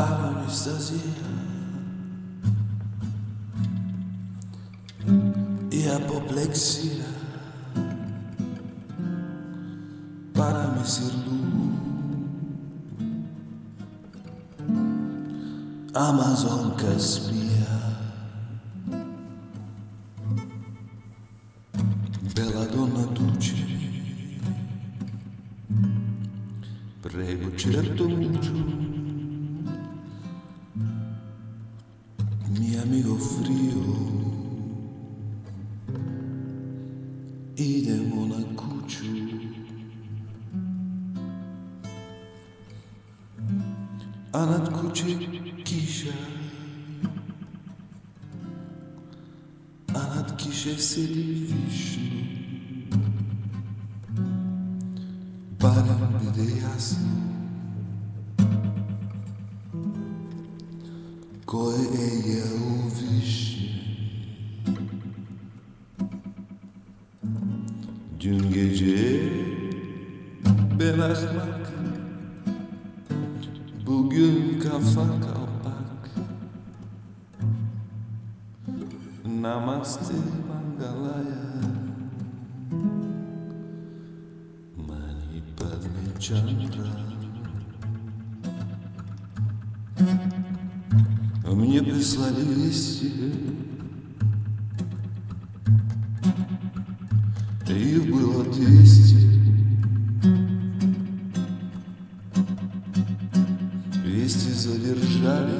paranoestasia e apoplexia para me ser luz. Amazon Caspia Bella donna Duce Prego certo mucho amigo frío y de Monacucho. A nadkucie kisza, a nad kisze siedzi Wisznu. Para. Koje je u višnju Dün gece ben ahmak Bugün kafa kalpak Namaste Mangalaya. Mani Padme Chandra Мне прислали вести Их было двести. Вести задержались.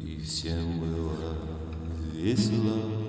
И всем было весело